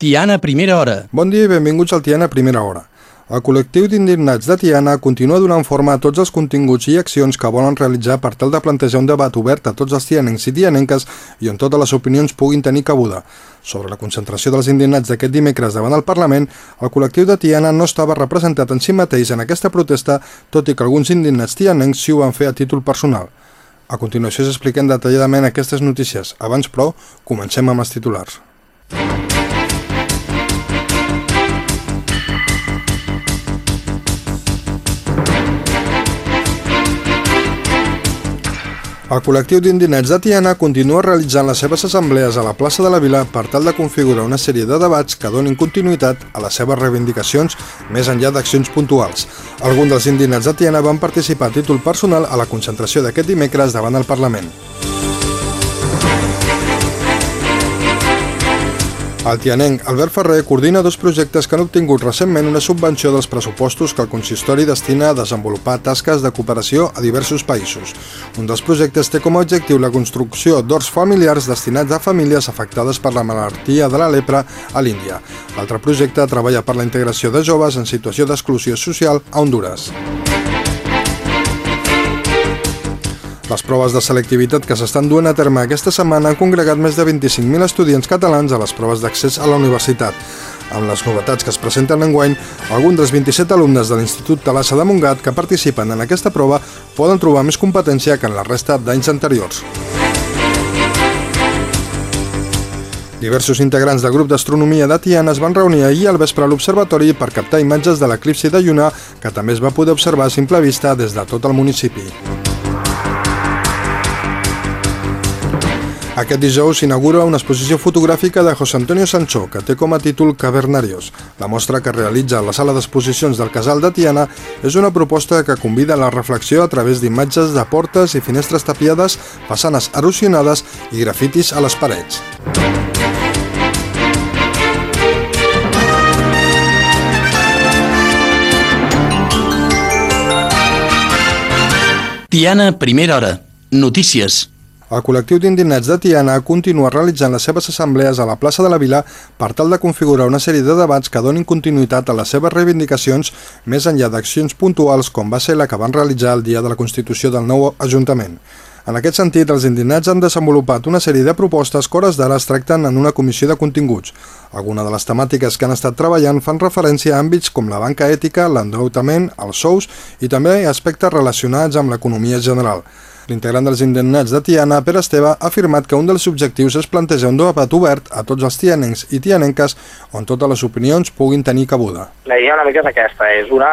Tiana Primera Hora. Bon dia i benvinguts al Tiana Primera Hora. El col·lectiu d'indignats de Tiana continua donant forma a tots els continguts i accions que volen realitzar per tal de plantejar un debat obert a tots els tianencs i tianenques i on totes les opinions puguin tenir cabuda. Sobre la concentració dels indignats d'aquest dimecres davant el Parlament, el col·lectiu de Tiana no estava representat en si mateix en aquesta protesta, tot i que alguns indignats tianencs sí ho van fer a títol personal. A continuació s'expliquen detalladament aquestes notícies. Abans, però, comencem amb els titulars. El col·lectiu d'indinets de Tiana continua realitzant les seves assemblees a la plaça de la Vila per tal de configurar una sèrie de debats que donin continuïtat a les seves reivindicacions més enllà d'accions puntuals. Alguns dels indinets de Tiana van participar a títol personal a la concentració d'aquest dimecres davant el Parlament. El tianenc Albert Ferrer coordina dos projectes que han obtingut recentment una subvenció dels pressupostos que el consistori destina a desenvolupar tasques de cooperació a diversos països. Un dels projectes té com a objectiu la construcció d'horts familiars destinats a famílies afectades per la malaltia de la lepra a l'Índia. L'altre projecte treballa per la integració de joves en situació d'exclusió social a Honduras. Les proves de selectivitat que s'estan duent a terme aquesta setmana han congregat més de 25.000 estudiants catalans a les proves d'accés a la universitat. Amb les novetats que es presenten enguany, alguns dels 27 alumnes de l'Institut Talassa de Montgat que participen en aquesta prova poden trobar més competència que en la resta d'anys anteriors. Diversos integrants del grup d'astronomia de Tiana es van reunir ahir al vespre a l'observatori per captar imatges de l'eclipsi de lluna que també es va poder observar a simple vista des de tot el municipi. Aquest dijous s'inaugura una exposició fotogràfica de José Antonio Sancho, que té com a títol Cavernarios. La mostra que realitza la sala d'exposicions del Casal de Tiana és una proposta que convida a la reflexió a través d'imatges de portes i finestres tapiades, façanes erosionades i grafitis a les parets. Tiana Primera Hora. Notícies. El col·lectiu d'indignats de Tiana continua realitzant les seves assemblees a la plaça de la Vila per tal de configurar una sèrie de debats que donin continuïtat a les seves reivindicacions més enllà d'accions puntuals com va ser la que van realitzar el dia de la Constitució del nou Ajuntament. En aquest sentit, els indignats han desenvolupat una sèrie de propostes que hores d'ara es tracten en una comissió de continguts. Algunes de les temàtiques que han estat treballant fan referència a àmbits com la banca ètica, l'endeutament, els sous i també aspectes relacionats amb l'economia general. L'integrant dels indignats de Tiana, Pere Esteve, ha afirmat que un dels objectius és plantejar un debat obert a tots els tianencs i tianenques on totes les opinions puguin tenir cabuda. La idea una mica és aquesta, és una,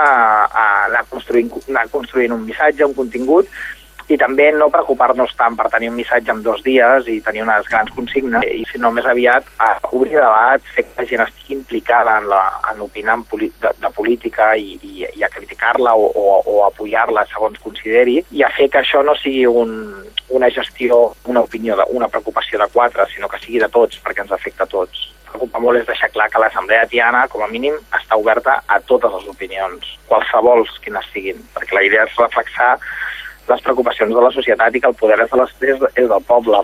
anar construint, anar construint un missatge, un contingut, i també no preocupar-nos tant per tenir un missatge en dos dies i tenir unes grans consignes, i sinó més aviat a obrir debat, fer que la gent estigui implicada en, la, en opinar de, de política i, i, i a criticar-la o, o, o apoyar-la segons consideri, i a fer que això no sigui un, una gestió, una opinió, una preocupació de quatre, sinó que sigui de tots, perquè ens afecta a tots. Preocupa molt és deixar clar que l'Assemblea Tiana, com a mínim, està oberta a totes les opinions, qualsevol quines siguin, perquè la idea és reflexar les preocupacions de la societat i que el poder és, de les, és, és del poble.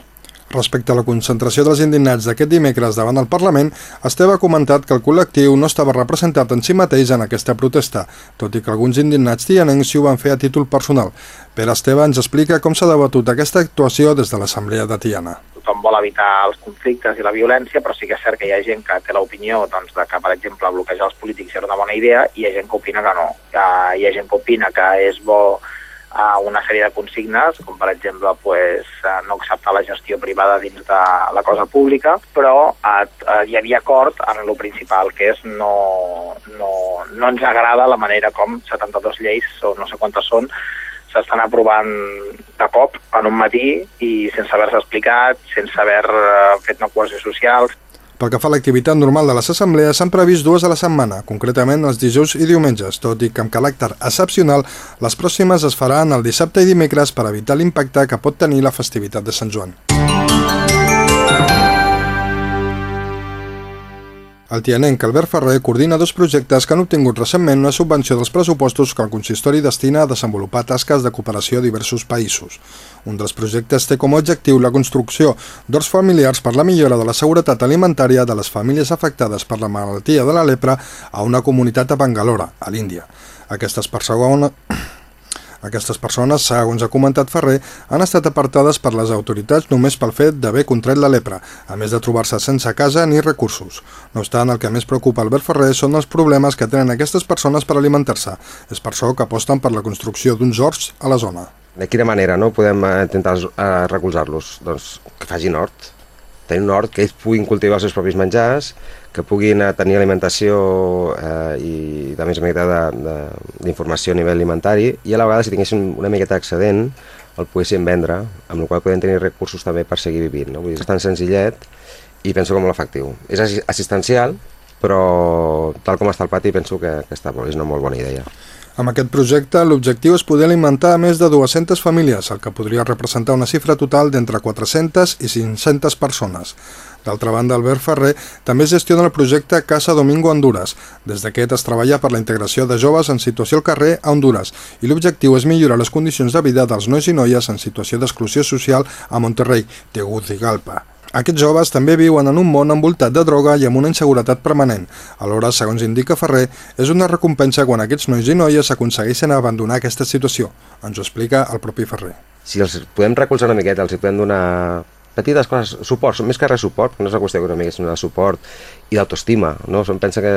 Respecte a la concentració dels indignats d'aquest dimecres davant el Parlament, Esteve ha comentat que el col·lectiu no estava representat en si mateix en aquesta protesta, tot i que alguns indignats tianencs ho van fer a títol personal. Pere Esteve ens explica com s'ha debatut aquesta actuació des de l'Assemblea de Tiana. Tothom vol evitar els conflictes i la violència, però sí que és cert que hi ha gent que té l'opinió doncs, de que, per exemple, bloquejar els polítics era una bona idea i hi ha gent que opina que no. Hi ha gent que opina que és bo a una sèrie de consignes, com per exemple pues, no acceptar la gestió privada dins de la cosa pública, però eh, eh, hi havia acord en el principal, que és no, no, no ens agrada la manera com 72 lleis, o no sé quantes són, s'estan aprovant de cop en un matí i sense haver-se explicat, sense haver eh, fet una cohesió social, pel que fa a l'activitat normal de les assemblees, s'han previst dues a la setmana, concretament els dijous i diumenges, tot i que amb caràcter excepcional, les pròximes es faran el dissabte i dimecres per evitar l'impacte que pot tenir la festivitat de Sant Joan. El tianenc Albert Ferrer coordina dos projectes que han obtingut recentment una subvenció dels pressupostos que el consistori destina a desenvolupar tasques de cooperació a diversos països. Un dels projectes té com a objectiu la construcció d'horts familiars per la millora de la seguretat alimentària de les famílies afectades per la malaltia de la lepra a una comunitat a Bangalore, a l'Índia. Aquestes persones aquestes persones, segons ha comentat Ferrer, han estat apartades per les autoritats només pel fet d'haver contret la lepra, a més de trobar-se sense casa ni recursos. No obstant, el que més preocupa Albert Ferrer són els problemes que tenen aquestes persones per alimentar-se. És per això que aposten per la construcció d'uns horts a la zona. De quina manera no podem eh, intentar eh, recolzar-los? Doncs que facin hort, tenir un hort que ells puguin cultivar els seus propis menjars, que puguin eh, tenir alimentació eh, i de més a miqueta d'informació a nivell alimentari i a la vegada si tinguessin una miqueta excedent el poguessin vendre, amb la qual podem tenir recursos també per seguir vivint. No? Vull dir, és tan senzillet i penso que molt efectiu. És assistencial, però tal com està el pati penso que, que està, és una molt bona idea. Amb aquest projecte, l'objectiu és poder alimentar més de 200 famílies, el que podria representar una xifra total d'entre 400 i 500 persones. D'altra banda, Albert Ferrer també gestiona el projecte Casa Domingo Honduras. Des d'aquest es treballa per la integració de joves en situació al carrer a Honduras i l'objectiu és millorar les condicions de vida dels nois i noies en situació d'exclusió social a Monterrey, Tegucigalpa. Aquests joves també viuen en un món envoltat de droga i amb una inseguretat permanent. Alhora, segons indica Ferrer, és una recompensa quan aquests nois i noies aconsegueixen abandonar aquesta situació. Ens ho explica el propi Ferrer. Si els podem recolzar una miqueta, els podem donar petites coses, suport, més que res suport, no és una qüestió econòmica, sinó de suport i d'autoestima, no? Pensa que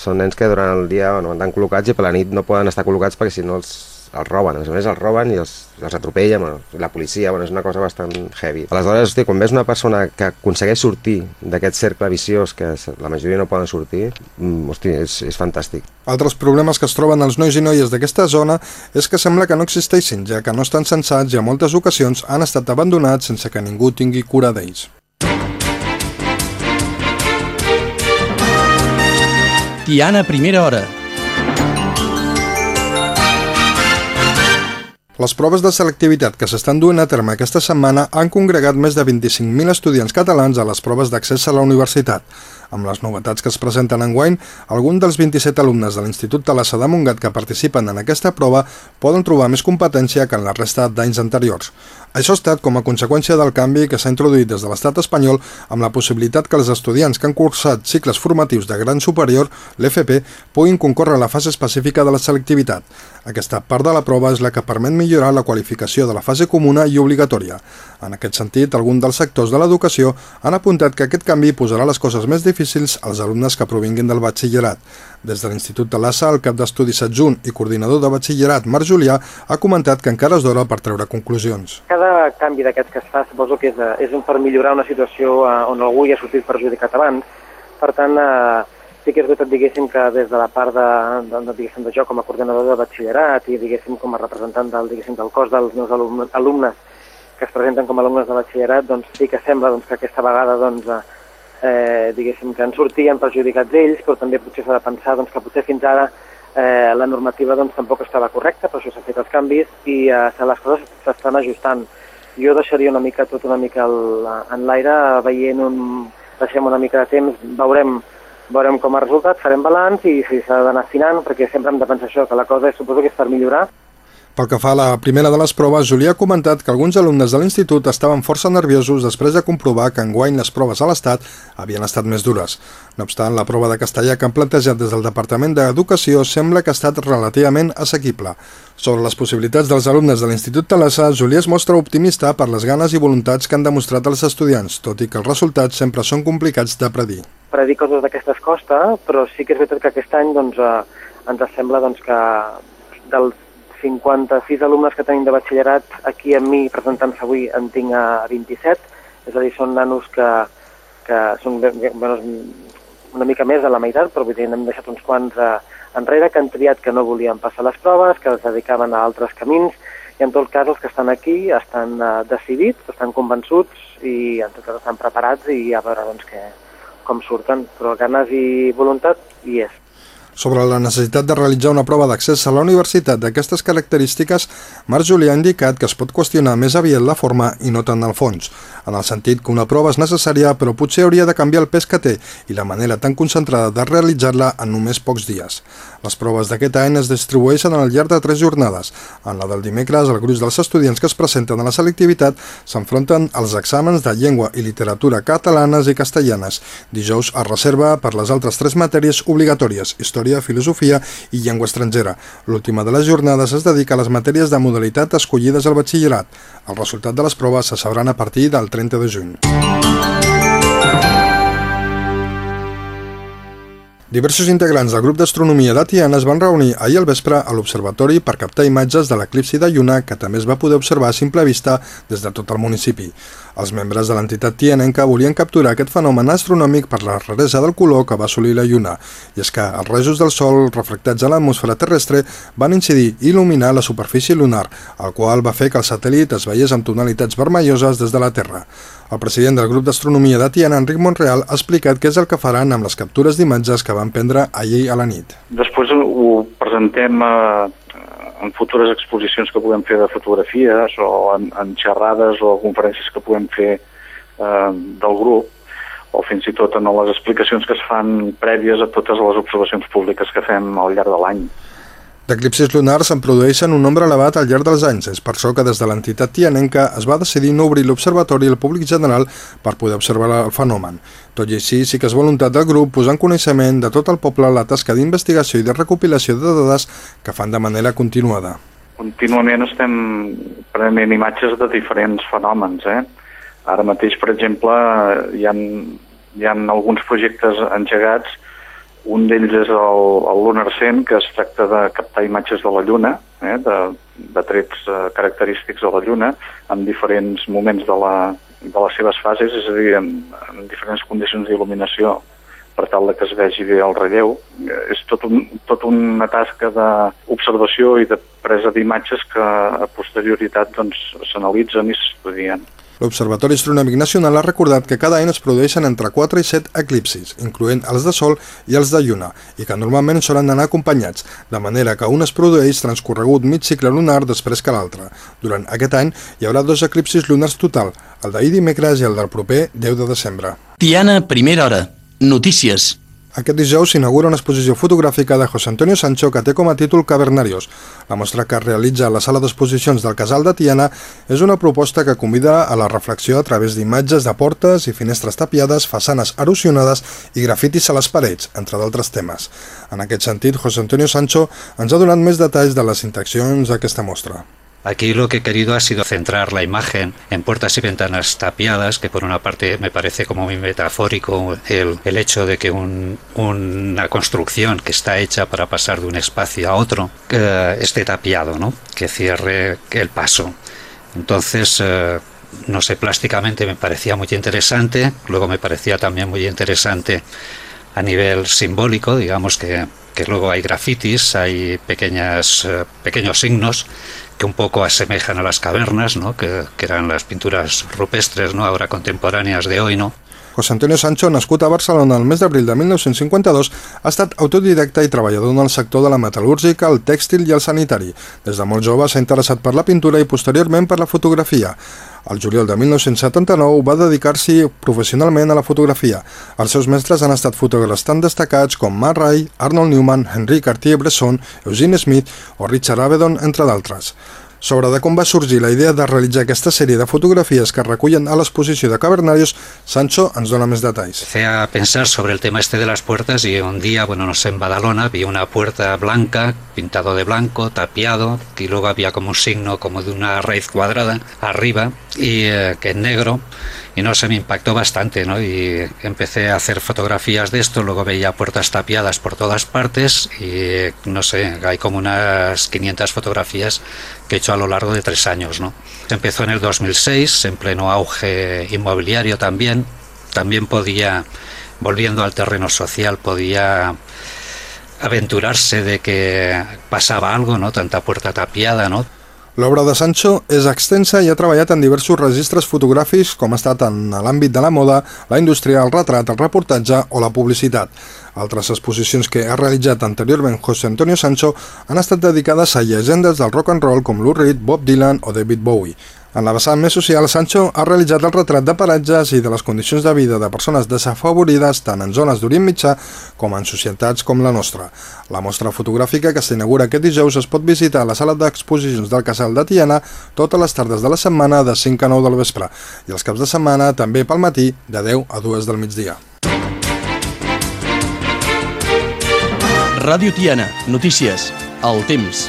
són nens que durant el dia bueno, estan col·locats i per la nit no poden estar col·locats perquè si no els els roben, a més a més els roben i els, els atropellen, bueno, la policia, bueno, és una cosa bastant heavy. Aleshores, hosti, quan ves una persona que aconsegueix sortir d'aquest cercle viciós que la majoria no poden sortir, mm, hosti, és, és fantàstic. Altres problemes que es troben els nois i noies d'aquesta zona és que sembla que no existeixin, ja que no estan censats i en moltes ocasions han estat abandonats sense que ningú tingui cura d'ells. Tiana Primera Hora Les proves de selectivitat que s'estan duent a terme aquesta setmana han congregat més de 25.000 estudiants catalans a les proves d'accés a la universitat. Amb les novetats que es presenten en guany, alguns dels 27 alumnes de l'Institut Talassa de Montgat que participen en aquesta prova poden trobar més competència que en la resta d'anys anteriors. Això ha estat com a conseqüència del canvi que s'ha introduït des de l'estat espanyol amb la possibilitat que els estudiants que han cursat cicles formatius de gran superior, l'FP, puguin concórrer a la fase específica de la selectivitat. Aquesta part de la prova és la que permet millorar la qualificació de la fase comuna i obligatòria. En aquest sentit, alguns dels sectors de l'educació han apuntat que aquest canvi posarà les coses més difícils als alumnes que provinguin del batxillerat. Des de l'Institut de l'ASA, el cap d'estudis adjunt i coordinador de batxillerat, Marc Julià, ha comentat que encara és d'hora per treure conclusions. Cada canvi d'aquests que es fa suposo que és, és un per millorar una situació eh, on algú hi ha sortit perjudicat abans. Per tant, eh, sí que és veritat, diguéssim, que des de la part de, de, de, diguéssim, de jo com a coordinador de batxillerat i, diguéssim, com a representant del, diguéssim, del cos dels meus alumnes, alumnes que es presenten com a alumnes de batxillerat, doncs sí que sembla doncs, que aquesta vegada doncs, eh, eh, diguéssim, que en sortien perjudicats ells, però també potser s'ha de pensar doncs, que potser fins ara eh, la normativa doncs, tampoc estava correcta, per això s'han fet els canvis i eh, les coses s'estan ajustant. Jo deixaria una mica tot una mica el, en l'aire, veient un, deixem una mica de temps, veurem veurem com ha resultat, farem balanç i si s'ha d'anar afinant, perquè sempre hem de pensar això, que la cosa és, suposo que és per millorar, pel que fa a la primera de les proves, Julià ha comentat que alguns alumnes de l'institut estaven força nerviosos després de comprovar que enguany les proves a l'Estat havien estat més dures. No obstant, la prova de castellà que han plantejat des del Departament d'Educació sembla que ha estat relativament assequible. Sobre les possibilitats dels alumnes de l'Institut Talassa, Julià es mostra optimista per les ganes i voluntats que han demostrat els estudiants, tot i que els resultats sempre són complicats de predir. Predir coses d'aquestes costa, però sí que és veritat que aquest any doncs, eh, ens sembla doncs, que dels 56 alumnes que tenim de batxillerat, aquí amb mi presentant-se avui en tinc a 27, és a dir, són nanos que, que són bueno, una mica més de la meitat, però vull dir, n'hem deixat uns quants eh, enrere que han triat que no volien passar les proves, que es dedicaven a altres camins, i en tot cas els que estan aquí estan eh, decidits, estan convençuts i en tot cas estan preparats i a veure doncs, que, com surten, però ganes i voluntat hi és. Sobre la necessitat de realitzar una prova d'accés a la universitat d'aquestes característiques, Marc Julià ha indicat que es pot qüestionar més aviat la forma i no tant el fons, en el sentit que una prova és necessària però potser hauria de canviar el pes que té i la manera tan concentrada de realitzar-la en només pocs dies. Les proves d'aquest any es distribueixen al llarg de tres jornades. En la del dimecres, el gruix dels estudiants que es presenten a la selectivitat s'enfronten als exàmens de llengua i literatura catalanes i castellanes. Dijous es reserva per les altres tres matèries obligatòries, història Història, Filosofia i Llengua estrangera. L'última de les jornades es dedica a les matèries de modalitat escollides al batxillerat. El resultat de les proves se sabran a partir del 30 de juny. Diversos integrants del grup d'astronomia de Tiana es van reunir ahir al vespre a l'observatori per captar imatges de l'eclipsi de lluna que també es va poder observar a simple vista des de tot el municipi. Els membres de l'entitat tianenca volien capturar aquest fenomen astronòmic per la raresa del color que va assolir la lluna, i és que els rajos del sol reflectats a l'atmosfera terrestre van incidir i il·luminar la superfície lunar, el qual va fer que el satèl·lit es veiés amb tonalitats vermelloses des de la Terra. El president del grup d'astronomia de Tiana, Enric Montreal, ha explicat què és el que faran amb les captures d'imatges que van prendre ahir a la nit. Després ho presentem a, en futures exposicions que puguem fer de fotografies o en, en xerrades o conferències que puguem fer eh, del grup o fins i tot en les explicacions que es fan prèvies a totes les observacions públiques que fem al llarg de l'any. D'eclipsis lunars se'n produeixen un nombre elevat al llarg dels anys. És per això que des de l'entitat tianenca es va decidir no obrir l'observatori al públic general per poder observar el fenomen. Tot i així, sí que és voluntat del grup posar en coneixement de tot el poble la tasca d'investigació i de recopilació de dades que fan de manera continuada. Contínuament estem prenent imatges de diferents fenòmens. Eh? Ara mateix, per exemple, hi ha, hi ha alguns projectes engegats un d'ells és el, el Lunar Cent, que es tracta de captar imatges de la Lluna, eh, de, de trets eh, característics de la Lluna, en diferents moments de, la, de les seves fases, és a dir, en, en diferents condicions d'il·luminació per tal que es vegi bé el relleu. Eh, és tot, un, tot una tasca d'observació i de presa d'imatges que a posterioritat s'analitzen doncs, i s'estudien. L'Observatori Astronòmic Nacional ha recordat que cada any es produeixen entre 4 i 7 eclipsis, incloent els de Sol i els de Lluna, i que normalment solen anar acompanyats, de manera que un es produeix transcorregut mig cicle lunar després que l'altre. Durant aquest any hi haurà dos eclipsis lunars total, el d'ahir dimecres i el del proper 10 de desembre. Tiana, primera hora. Notícies. Aquest dijous s'inaugura una exposició fotogràfica de José Antonio Sancho que té com a títol Cavernarios. La mostra que es realitza a la sala d'exposicions del Casal de Tiana és una proposta que convida a la reflexió a través d'imatges de portes i finestres tapiades, façanes erosionades i grafitis a les parets, entre d'altres temes. En aquest sentit, José Antonio Sancho ens ha donat més detalls de les interaccions d'aquesta mostra. Aquí lo que he querido ha sido centrar la imagen en puertas y ventanas tapiadas, que por una parte me parece como muy metafórico el, el hecho de que un, una construcción que está hecha para pasar de un espacio a otro eh, esté tapiado, ¿no? que cierre el paso. Entonces, eh, no sé, plásticamente me parecía muy interesante, luego me parecía también muy interesante a nivel simbólico, digamos que, que luego hay grafitis, hay pequeñas, eh, pequeños signos que un poco asemejan a las cavernas, ¿no? que, que eran las pinturas rupestres, ¿no? ahora contemporáneas de hoy, ¿no? José Antonio Sancho, nascut a Barcelona el mes d'abril de 1952, ha estat autodidacta i treballador en el sector de la metal·lúrgica, el tèxtil i el sanitari. Des de molt jove s'ha interessat per la pintura i posteriorment per la fotografia. Al juliol de 1979 va dedicar-s'hi professionalment a la fotografia. Els seus mestres han estat fotògrafs tan destacats com Mark Ray, Arnold Newman, Henri Cartier-Bresson, Eugene Smith o Richard Avedon, entre d'altres sobre de com va sorgir la idea de realitzar aquesta sèrie de fotografies que recullen a l'exposició de Cavernarios, Sancho ens dona més detalls. Empecé a pensar sobre el tema este de las puertas y un día, bueno, no sé, en Badalona vi una puerta blanca, pintado de blanco, tapiado, y luego había como un signo como de una raíz cuadrada arriba y eh, que en negro y no sé, me impactó bastante, ¿no? Y empecé a hacer fotografías de esto, luego veía puertas tapiadas por todas partes y no sé, hay como unas 500 fotografías que he hecho a lo largo de tres años, ¿no? Empezó en el 2006, en pleno auge inmobiliario también, también podía, volviendo al terreno social, podía aventurarse de que pasaba algo, ¿no? Tanta puerta tapiada, ¿no? L'obra de Sancho és extensa i ha treballat en diversos registres fotogràfics com ha estat en l'àmbit de la moda, la indústria, el retrat, el reportatge o la publicitat. Altres exposicions que ha realitzat anteriorment José Antonio Sancho han estat dedicades a llegendes del rock and roll com Lou Reed, Bob Dylan o David Bowie. En la vessant més social, Sancho ha realitzat el retrat de paratges i de les condicions de vida de persones desafavorides tant en zones d'Orient Mitjà com en societats com la nostra. La mostra fotogràfica que s'inaugura aquest dijous es pot visitar a la sala d'exposicions del Casal de Tiana totes les tardes de la setmana de 5 a 9 del vespre i els caps de setmana també pel matí de 10 a 2 del migdia. Ràdio Tiana, notícies, el temps.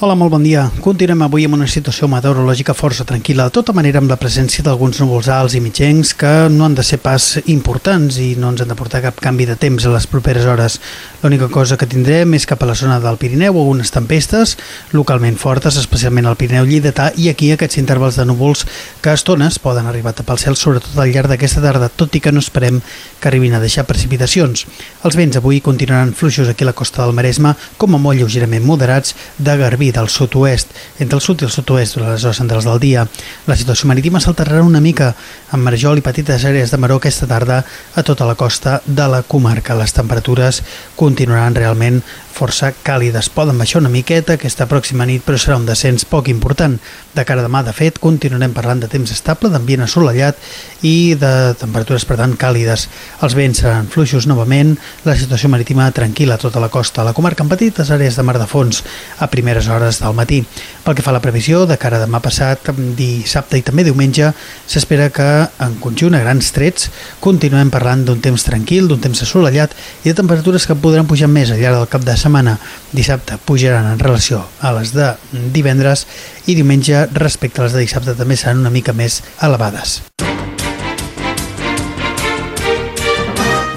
Hola, molt bon dia. Continuem avui amb una situació meteorològica força tranquil·la, de tota manera amb la presència d'alguns núvols alts i mitjencs que no han de ser pas importants i no ens han de portar cap canvi de temps a les properes hores. L'única cosa que tindrem és cap a la zona del Pirineu algunes tempestes localment fortes, especialment al Pirineu Lleidatà i aquí aquests intervals de núvols que a estones poden arribar a tapar el cel, sobretot al llarg d'aquesta tarda, tot i que no esperem que arribin a deixar precipitacions. Els vents avui continuaran fluixos aquí a la costa del Maresme, com a molt lleugerament moderats, de Garbí del sud-oest, entre el sud i el sud-oest durant les hores centrals del dia. La situació marítima s'alterarà una mica amb marjol i petites àrees de maró aquesta tarda a tota la costa de la comarca. Les temperatures continuaran realment força càlides. Poden baixar una miqueta aquesta pròxima nit, però serà un descens poc important. De cara demà, de fet, continuarem parlant de temps estable, d'ambient assolellat i de temperatures, per tant, càlides. Els vents seran fluixos novament, la situació marítima tranquil·la a tota la costa, la comarca en petites àrees de mar de fons a primeres hores del matí. Pel que fa a la previsió, de cara demà passat, dissabte i també diumenge, s'espera que en conjunt a grans trets continuem parlant d'un temps tranquil, d'un temps assolellat i de temperatures que podran pujar més al llarg del cap de setmana. Dissabte pujaran en relació a les de divendres i diumenge respecte a les de dissabte també seran una mica més elevades.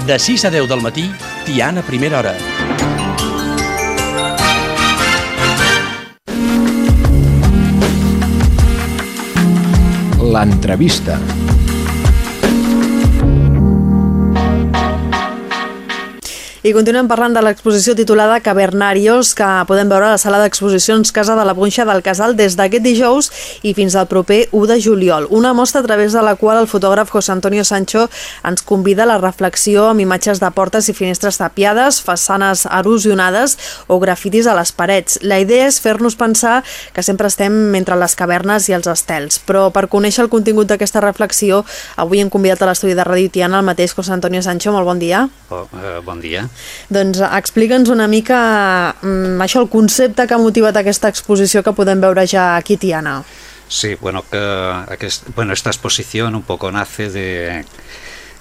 De 6 a 10 del matí, Tiana Primera Hora. L'entrevista. I continuem parlant de l'exposició titulada Cavernarios, que podem veure a la sala d'exposicions Casa de la Punxa del Casal des d'aquest dijous i fins al proper 1 de juliol. Una mostra a través de la qual el fotògraf José Antonio Sancho ens convida a la reflexió amb imatges de portes i finestres tapiades, façanes erosionades o grafitis a les parets. La idea és fer-nos pensar que sempre estem entre les cavernes i els estels, però per conèixer el contingut d'aquesta reflexió, avui hem convidat a l'estudi de Ràdio Tiana el mateix José Antonio Sancho. Molt bon dia. Oh, eh, bon dia. Doncs explica'ns una mica mm, això, el concepte que ha motivat aquesta exposició que podem veure ja aquí, Tiana. Sí, bueno, que aquest, bueno, esta exposición un poco nace de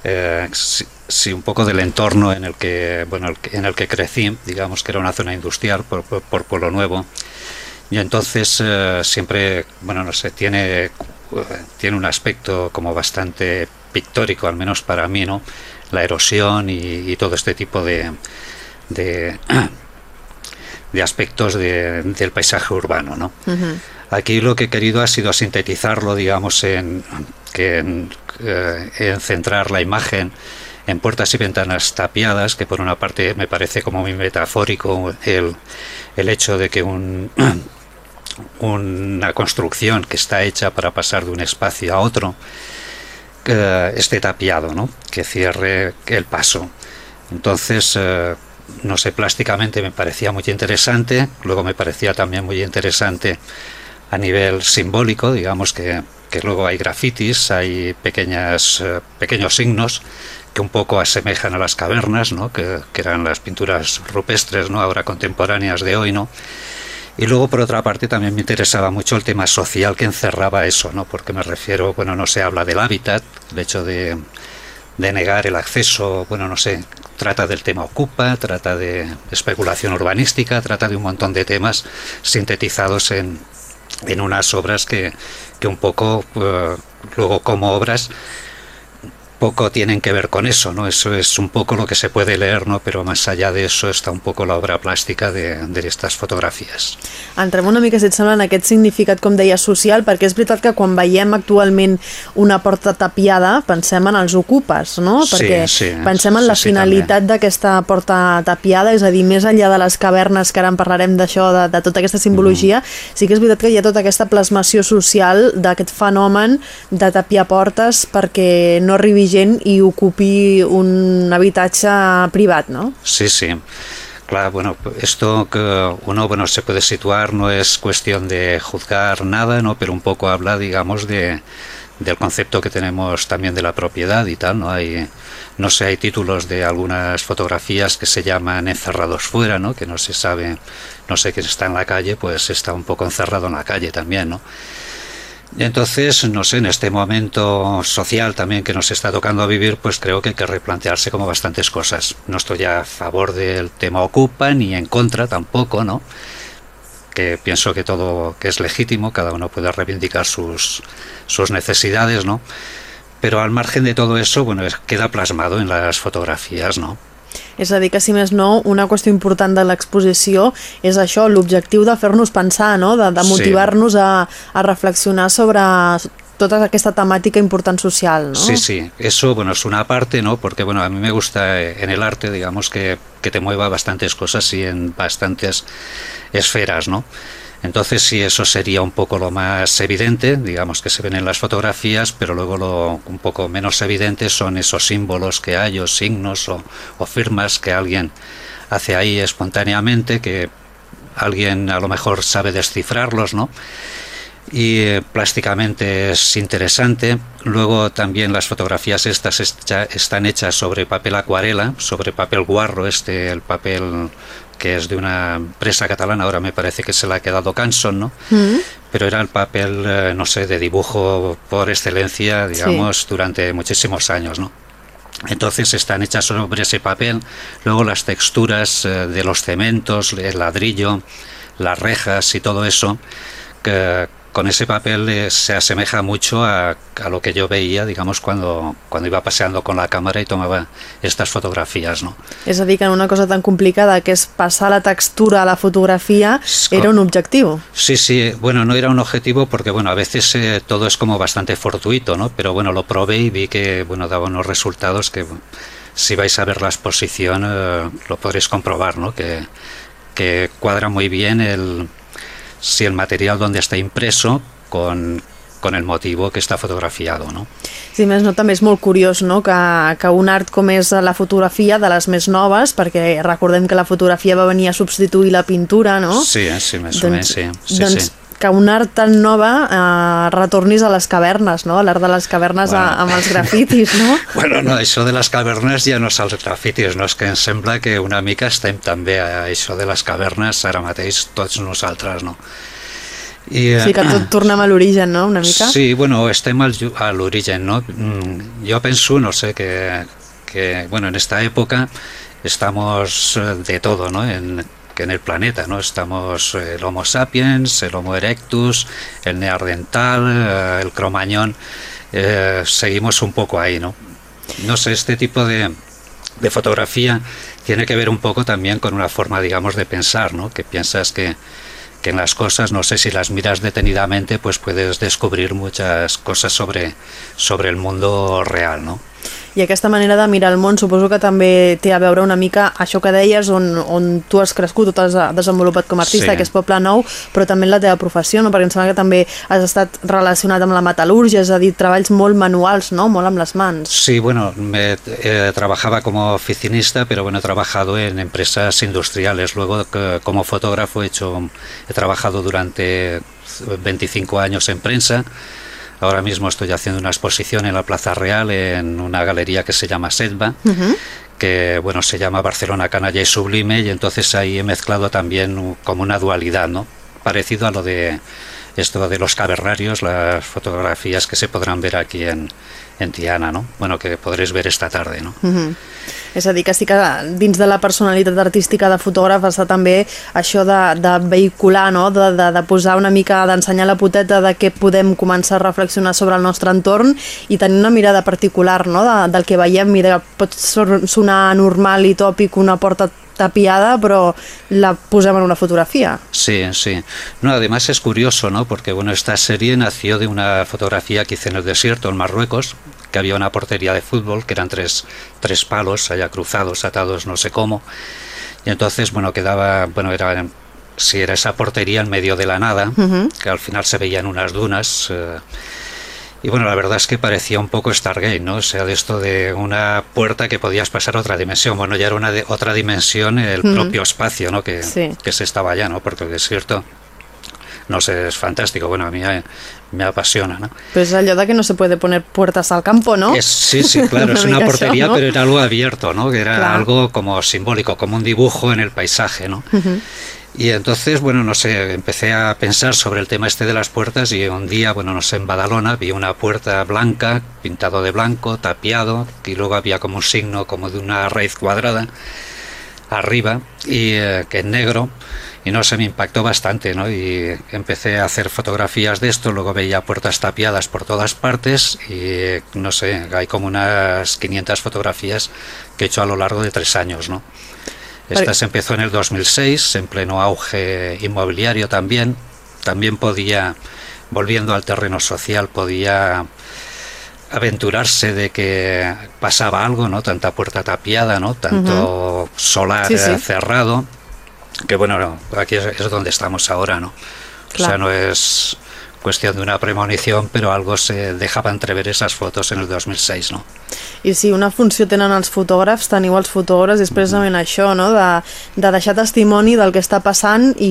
eh, sí, un poco del entorno en el que bueno en el que crecí, digamos que era una zona industrial por, por, por Pueblo Nuevo y entonces eh, siempre bueno no sé tiene tiene un aspecto como bastante pictórico al menos para mí, ¿no? La erosión y, y todo este tipo de, de, de aspectos de, del paisaje urbano. ¿no? Uh -huh. Aquí lo que he querido ha sido sintetizarlo, digamos, en, que en, eh, en centrar la imagen en puertas y ventanas tapiadas, que por una parte me parece como muy metafórico el, el hecho de que un, una construcción que está hecha para pasar de un espacio a otro, eh, esté tapiado, ¿no? que cierre el paso. Entonces, eh, no sé, plásticamente me parecía muy interesante, luego me parecía también muy interesante a nivel simbólico, digamos que, que luego hay grafitis, hay pequeñas, eh, pequeños signos que un poco asemejan a las cavernas, ¿no? que, que eran las pinturas rupestres, ¿no? ahora contemporáneas de hoy, ¿no? Y luego, por otra parte, también me interesaba mucho el tema social que encerraba eso, ¿no? Porque me refiero, bueno, no se habla del hábitat, el hecho de, de negar el acceso, bueno, no sé, trata del tema ocupa, trata de especulación urbanística, trata de un montón de temas sintetizados en, en unas obras que, que un poco, uh, luego como obras, poco tienen que ver con eso, ¿no? Eso es un poco lo que se puede leer, ¿no? Però més allà d'això està un poco l'obra plàstica d'aquestes fotografies. Entrem una mica, si et sembla, en aquest significat, com deia, social, perquè és veritat que quan veiem actualment una porta tapiada, pensem en els ocupes, no? Perquè sí, pensem en la sí, sí, finalitat d'aquesta porta tapiada, és a dir, més enllà de les cavernes, que ara en parlarem d'això, de, de tota aquesta simbologia, mm. sí que és veritat que hi ha tota aquesta plasmació social d'aquest fenomen de tapiar portes perquè no arribi gent i ocupi un habitatge privat, ¿no? Sí, sí. Claro, bueno, esto que uno bueno, se puede situar no es cuestión de juzgar nada, ¿no? pero un poco habla, digamos, de, del concepto que tenemos también de la propiedad y tal, ¿no? Hay, no sé, hay títulos de algunas fotografías que se llaman encerrados fuera, ¿no? Que no se sabe, no sé, que está en la calle, pues está un poco encerrado en la calle también, ¿no? Entonces, no sé, en este momento social también que nos está tocando vivir, pues creo que hay que replantearse como bastantes cosas. No estoy a favor del tema Ocupa ni en contra tampoco, ¿no? Que pienso que todo que es legítimo, cada uno puede reivindicar sus, sus necesidades, ¿no? Pero al margen de todo eso, bueno, queda plasmado en las fotografías, ¿no? És a dir, que si més no, una qüestió important de l'exposició és això, l'objectiu de fer-nos pensar, no? de, de motivar-nos a, a reflexionar sobre toda aquesta temática important social, ¿no? Sí, sí, eso bueno es una parte, ¿no? Porque bueno, a mí me gusta eh, en el arte, digamos que, que te mueva bastantes cosas y en bastantes esferas, ¿no? Entonces sí, eso sería un poco lo más evidente, digamos que se ven en las fotografías, pero luego lo un poco menos evidente son esos símbolos que hay o signos o, firmas que alguien hace ahí espontáneamente, que alguien a lo mejor sabe descifrarlos, ¿no? y eh, plásticamente es interesante. Luego también las fotografías estas están hechas sobre papel acuarela, sobre papel guarro, este el papel que es de una empresa catalana, ahora me parece que se la ha quedado Canson, ¿no? Mm. Pero era el papel, eh, no sé, de dibujo por excelencia, digamos, durante muchísimos años, ¿no? Entonces están hechas sobre ese papel, luego las texturas eh, de los cementos, el ladrillo, las rejas y todo eso, que, con ese papel eh, se asemeja mucho a, a, lo que yo veía, digamos, cuando, cuando iba paseando con la cámara y tomaba estas fotografías, ¿no? És a dir, que en una cosa tan complicada que és passar la textura a la fotografía era un objetivo. Sí, sí, bueno, no era un objetivo porque, bueno, a veces eh, todo es como bastante fortuito, ¿no? Pero bueno, lo probé y vi que, bueno, daba unos resultados que si vais a ver la exposición eh, lo podréis comprobar, ¿no? Que, que cuadra muy bien el si el material donde está impreso con, con el motivo que està fotografiado, no? Sí, més no, també és molt curiós no? que, que un art com és la fotografia de les més noves, perquè recordem que la fotografia va venir a substituir la pintura, no? Sí, eh, sí, més doncs, o menys, sí. sí, doncs, sí que un art tan nova eh, retornis a les cavernes, no? l'art de les cavernes bueno. a, amb els grafitis, no? bueno, no, això de les cavernes ja no és els grafitis, no? és que em sembla que una mica estem també a això de les cavernes ara mateix tots nosaltres, no? I, sí, que tot tornem a l'origen, no?, una mica? Sí, bueno, estem al, a l'origen, no? Mm, jo penso, no sé, que, que, bueno, en esta època estamos de todo, ¿no? En, que en el planeta, ¿no? Estamos eh, el Homo sapiens, el Homo erectus, el neandertal, eh, el cromañón, eh, seguimos un poco ahí, ¿no? No sé, este tipo de, de fotografía tiene que ver un poco también con una forma, digamos, de pensar, ¿no? Que piensas que, que en las cosas, no sé si las miras detenidamente, pues puedes descubrir muchas cosas sobre, sobre el mundo real, ¿no? I aquesta manera de mirar el món suposo que també té a veure una mica això que deies on, on tu has crescut, tu has desenvolupat com a artista, sí. que és Poble Nou, però també en la teva professió, no? perquè em sembla que també has estat relacionat amb la metal·lúrgia, és a dir, treballs molt manuals, no? molt amb les mans. Sí, bueno, me, eh, trabajaba como oficinista, pero bueno, he trabajado en empresas industriales. Luego, que, como fotógrafo, he, hecho, he trabajado durante 25 años en prensa, Ahora mismo estoy haciendo una exposición en la Plaza Real en una galería que se llama Sedba, uh -huh. que bueno se llama Barcelona Canalla y Sublime y entonces ahí he mezclado también como una dualidad, ¿no? Parecido a lo de esto de los cavernarios, las fotografías que se podrán ver aquí en, en Tiana, no? Bueno, que podréis ver esta tarde, no? Uh -huh. És a dir, que sí que dins de la personalitat artística de fotògraf està també això de, de vehicular, no? de, de, de posar una mica, d'ensenyar la poteta de què podem començar a reflexionar sobre el nostre entorn i tenir una mirada particular no? de, del que veiem. Mira, pot sonar normal i tòpic una porta tapiada, pero la pusieron en una fotografía. Sí, sí. No, además es curioso, ¿no? Porque bueno, esta serie nació de una fotografía que hice en el desierto, en Marruecos, que había una portería de fútbol, que eran tres, tres palos allá cruzados, atados no sé cómo. Y entonces, bueno, quedaba, bueno, era si era esa portería en medio de la nada, uh -huh. que al final se veían unas dunas. Eh, y bueno, la verdad es que parecía un poco Stargate, ¿no? O sea, de esto de una puerta que podías pasar a otra dimensión. Bueno, ya era una de, otra dimensión el propio espacio, ¿no? Que, sí. que se estaba allá, ¿no? Porque el desierto no sé, es fantástico. Bueno, a mí me, me apasiona, ¿no? Pues allò de que no se puede poner puertas al campo, ¿no? Es, sí, sí, claro, es una portería, pero era algo abierto, ¿no? Que era claro. algo como simbólico, como un dibujo en el paisaje, ¿no? Uh -huh. Y entonces, bueno, no sé, empecé a pensar sobre el tema este de las puertas y un día, bueno, no sé, en Badalona vi una puerta blanca, pintado de blanco, tapiado, y luego había como un signo como de una raíz cuadrada arriba y eh, que en negro y no sé, me impactó bastante, ¿no? Y empecé a hacer fotografías de esto, luego veía puertas tapiadas por todas partes y no sé, hay como unas 500 fotografías que he hecho a lo largo de tres años, ¿no? Esta se empezó en el 2006, en pleno auge inmobiliario también. También podía, volviendo al terreno social, podía aventurarse de que pasaba algo, ¿no? Tanta puerta tapiada, ¿no? Tanto uh -huh. solar sí, sí. cerrado. Que bueno, aquí es, es, donde estamos ahora, ¿no? Claro. O sea, no es cuestión de una premonición, però algo se dejava entrever esas fotos en el 2006, no? I si una funció tenen els fotògrafs, teniu els fotògrafs, és precisament mm. això, no? de, de deixar testimoni del que està passant i,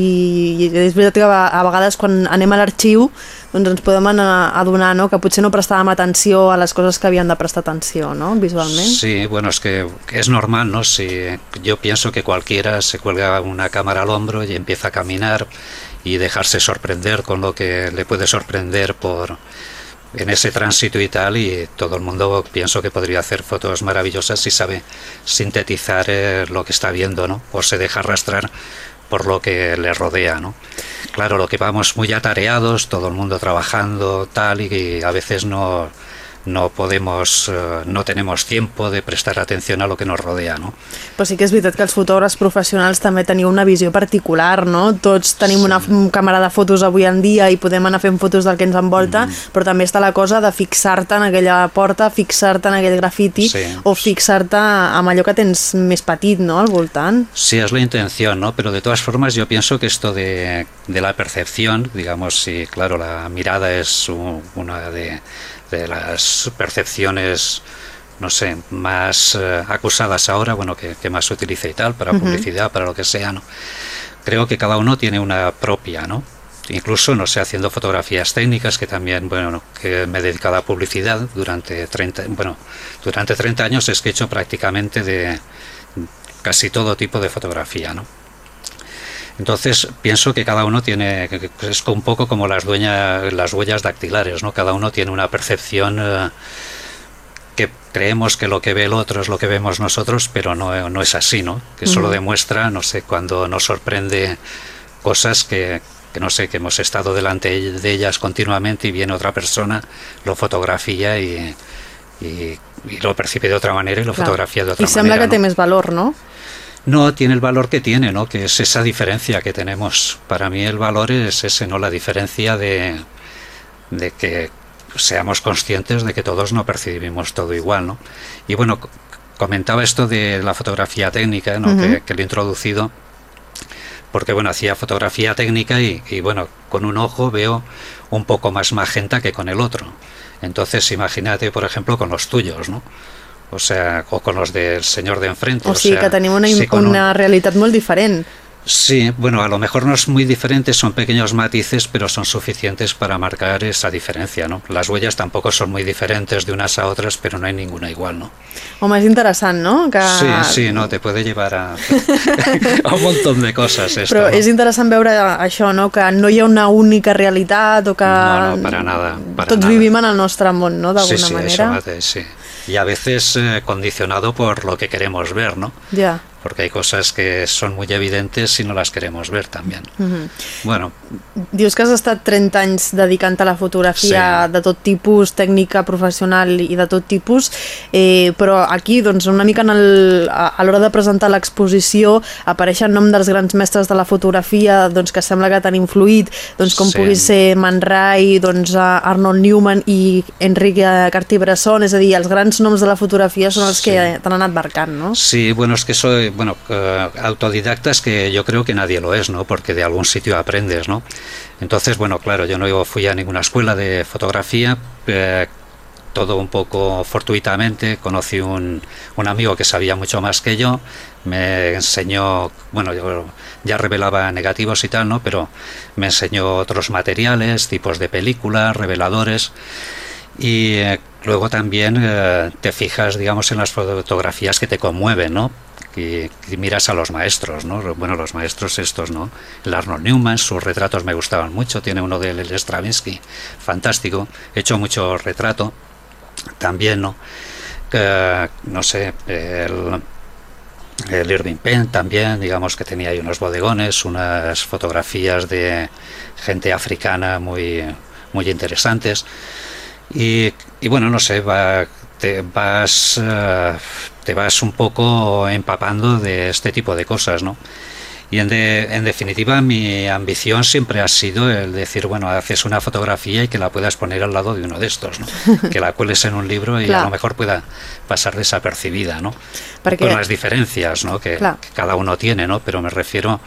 i és veritat que a, a vegades quan anem a l'arxiu doncs ens podem anar a adonar no? que potser no prestàvem atenció a les coses que havien de prestar atenció, ¿no? Visualment. Sí, bueno, es que es normal, ¿no? Si yo pienso que cualquiera se cuelga una cámara al hombro y empieza a caminar y dejarse sorprender con lo que le puede sorprender por en ese tránsito y tal y todo el mundo pienso que podría hacer fotos maravillosas si sabe sintetizar eh, lo que está viendo, ¿no? O se deja arrastrar por lo que le rodea, ¿no? Claro, lo que vamos muy atareados, todo el mundo trabajando, tal, y a veces no, no podemos, eh, no tenemos tiempo de prestar atención a lo que nos rodea, no? Però sí que és veritat que els fotògrafs professionals també teniu una visió particular, no? Tots tenim sí. una càmera de fotos avui en dia i podem anar fent fotos del que ens envolta, mm. però també està la cosa de fixar-te en aquella porta, fixar-te en aquell grafiti sí. o fixar-te amb allò que tens més petit, no?, al voltant. Sí, es la intención, ¿no? Pero de todas formas yo pienso que esto de, de la percepción, digamos, si, claro, la mirada es una de de las percepciones no sé, más eh, acusadas ahora, bueno, que, que, más se utiliza y tal, para uh -huh. publicidad, para lo que sea, ¿no? Creo que cada uno tiene una propia, ¿no? Incluso, no sé, haciendo fotografías técnicas, que también, bueno, que me he dedicado a publicidad durante 30, bueno, durante 30 años es que he hecho prácticamente de casi todo tipo de fotografía, ¿no? Entonces pienso que cada uno tiene, es un poco como las, dueñas, las huellas dactilares, ¿no? Cada uno tiene una percepción eh, que creemos que lo que ve el otro es lo que vemos nosotros, pero no, no es así, ¿no? Que solo demuestra, no sé, cuando nos sorprende cosas que, que no sé, que hemos estado delante de ellas continuamente y viene otra persona, lo fotografía y, y, y lo percibe de otra manera y lo claro. fotografía de otra I manera. I sembla que ¿no? té més valor, no? No tiene el valor que tiene, ¿no? Que es esa diferencia que tenemos. Para mí el valor es ese, ¿no? La diferencia de, de que seamos conscientes de que todos no percibimos todo igual, ¿no? Y bueno, comentaba esto de la fotografía técnica, ¿no? Uh -huh. que, que le he introducido, porque bueno, hacía fotografía técnica y, y bueno, con un ojo veo un poco más magenta que con el otro. Entonces, imagínate, por ejemplo, con los tuyos, ¿no? O sea, o con los del senyor d'enfrente. O, o sigui sea, que tenim una, sí, una un... realitat molt diferent. Sí, bueno, a lo mejor no es muy diferente, son pequeños matices, pero son suficientes para marcar esa diferencia, ¿no? Las huellas tampoco son muy diferentes de unas a otras, pero no hay ninguna igual, ¿no? Home, és interessant, no? Que... Sí, sí, no, te puede llevar a, a un montón de cosas esto, Però ¿no? és interessant veure això, no? Que no hi ha una única realitat o que No, no, para nada, para tots nada. vivim en el nostre món, no? Sí, D'alguna sí, eso manera. mateix, sí. Y a veces eh, condicionado por lo que queremos ver, ¿no? Ja. Porque hay cosas que son muy evidentes y no las queremos ver también. Mhm. Bueno, Dius que has estat 30 anys dedicant a la fotografia Sí. de tot tipus, tècnica professional i de tot tipus, eh, però aquí doncs, una mica en el, a, a l'hora de presentar l'exposició apareix el nom dels grans mestres de la fotografia doncs, que sembla que t'han influït, doncs, com Sí. pugui ser Man Ray, doncs, Arnold Newman i Enrique Cartier-Bresson, és a dir, els grans noms de la fotografia són els Sí. que t'han anat marcant, no? Sí, bueno, es que soy, bueno, eh, autodidacta es que yo creo que nadie lo es, ¿no? Porque de algún sitio aprendes, ¿no? Entonces, bueno, claro, yo no fui a ninguna escuela de fotografía, eh, todo un poco fortuitamente, conocí un, amigo que sabía mucho más que yo, me enseñó, bueno, ya revelaba negativos y tal, ¿no? Pero me enseñó otros materiales, tipos de películas, reveladores. Y eh, luego también eh, te fijas, digamos, en las fotografías que te conmueven, ¿no? Y miras a los maestros, ¿no? Bueno, los maestros estos, ¿no? El Arnold Newman, sus retratos me gustaban mucho. Tiene uno del el Stravinsky, fantástico. He hecho mucho retrato también, ¿no? Que, no sé, el, el Irving Penn también, digamos que tenía ahí unos bodegones, unas fotografías de gente africana muy, muy interesantes. Y, y bueno, no sé, va, te vas eh, te vas un poco empapando de este tipo de cosas, ¿no? Y en, de- en definitiva mi ambición siempre ha sido el decir, bueno, haces una fotografía y que la puedas poner al lado de uno de estos, ¿no? que la cueles en un libro y a lo mejor pueda pasar desapercibida, ¿no? Perquè- Con las diferencias ¿no? que cada uno tiene, ¿no? Pero me refiero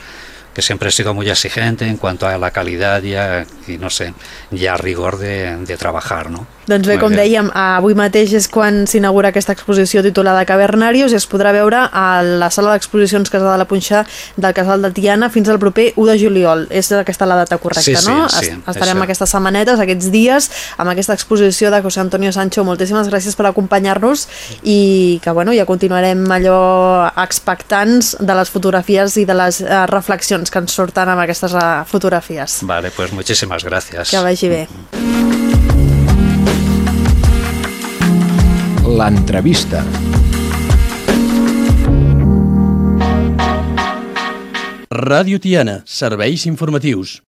que siempre he sido muy exigente en cuanto a la calidad y, a- y no sé, y a rigor de, de trabajar, ¿no? Doncs bé, com dèiem, avui mateix és quan s'inaugura aquesta exposició titulada Cavernarios i es podrà veure a la sala d'exposicions Casal de la Punxa del Casal de Tiana fins al proper 1 de juliol. És aquesta la data correcta, Sí, sí, no? sí, Es- Estarem això. aquestes setmanetes, aquests dies, amb aquesta exposició de José Antonio Sancho. Moltíssimes gràcies per acompanyar-nos i que, bueno, ja continuarem allò expectants de les fotografies i de les eh, reflexions que ens surten amb aquestes eh, fotografies. Vale, pues muchísimas gracias. Que vagi bé. L'entrevista. Ràdio Tiana, serveis informatius.